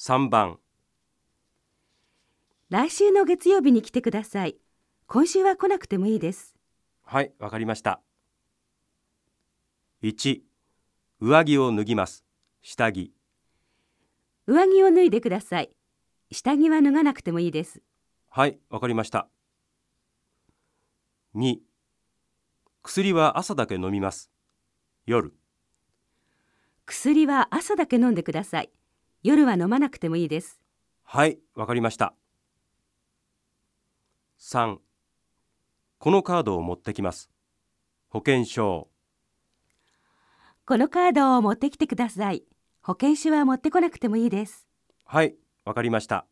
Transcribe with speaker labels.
Speaker 1: 3番
Speaker 2: 来週の月曜日に来てください。今週は来なくてもいいです。
Speaker 1: はいわかりました1上着を脱ぎます下着
Speaker 2: 上着を脱いでください。下着は脱がなくてもいいです。
Speaker 1: はいわかりました2薬は朝だけ飲みます夜
Speaker 2: 薬は朝だけ飲んでください。夜は飲まなくてもいいです。
Speaker 1: はいわかりました3このカードを持ってきます保険証
Speaker 2: このカードを持ってきてください。保険証は持ってこなくてもいいです。
Speaker 1: はいわかりました